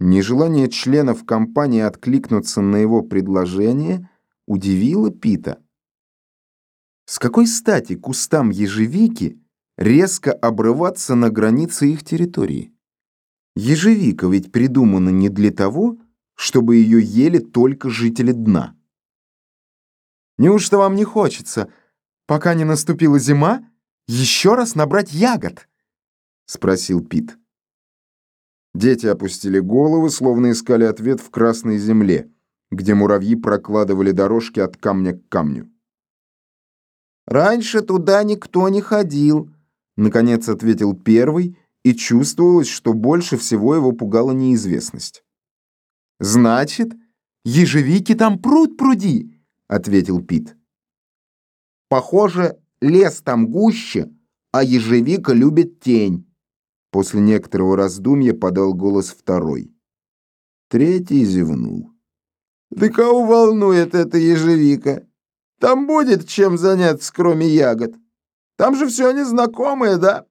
Нежелание членов компании откликнуться на его предложение удивило Пита. С какой стати кустам ежевики резко обрываться на границе их территории? Ежевика ведь придумана не для того, чтобы ее ели только жители дна. Неужто вам не хочется, пока не наступила зима, еще раз набрать ягод? Спросил Пит. Дети опустили головы, словно искали ответ в красной земле, где муравьи прокладывали дорожки от камня к камню. «Раньше туда никто не ходил», — наконец ответил первый, и чувствовалось, что больше всего его пугала неизвестность. «Значит, ежевики там пруд пруди», — ответил Пит. «Похоже, лес там гуще, а ежевика любит тень». После некоторого раздумья подал голос второй. Третий зевнул. «Да кого волнует эта ежевика? Там будет чем заняться, кроме ягод. Там же все незнакомое, да?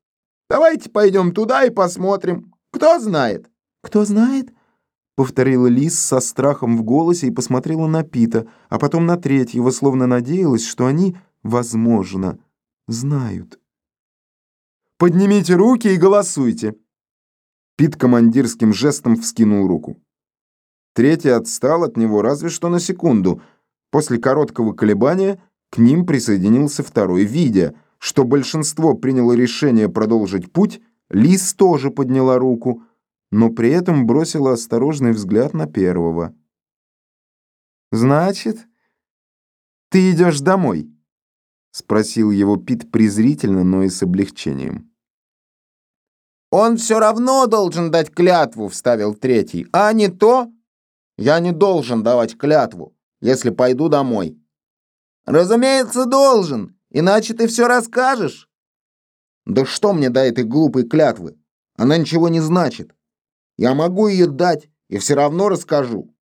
Давайте пойдем туда и посмотрим. Кто знает?» «Кто знает?» — повторила Лис со страхом в голосе и посмотрела на Пита, а потом на третьего, словно надеялась, что они, возможно, знают. «Поднимите руки и голосуйте!» Пит командирским жестом вскинул руку. Третий отстал от него разве что на секунду — После короткого колебания к ним присоединился второй. Видя, что большинство приняло решение продолжить путь, Лис тоже подняла руку, но при этом бросила осторожный взгляд на первого. «Значит, ты идешь домой?» — спросил его Пит презрительно, но и с облегчением. «Он все равно должен дать клятву», — вставил третий. «А не то? Я не должен давать клятву если пойду домой. Разумеется, должен, иначе ты все расскажешь. Да что мне до этой глупой клятвы? Она ничего не значит. Я могу ее дать и все равно расскажу.